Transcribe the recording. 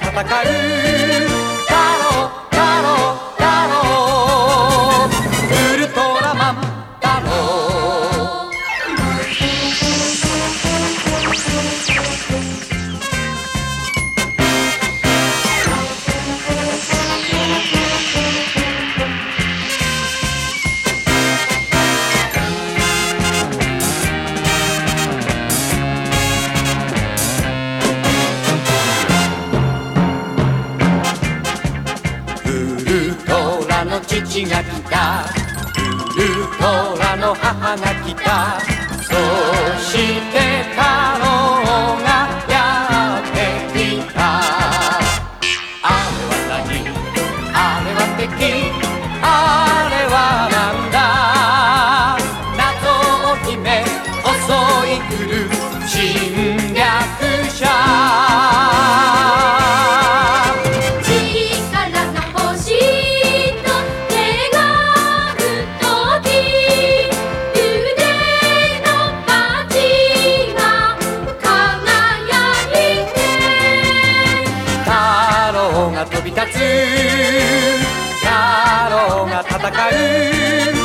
Maracatacaí ラの父が来た。ウルトラの母が来た。立つ野郎が戦う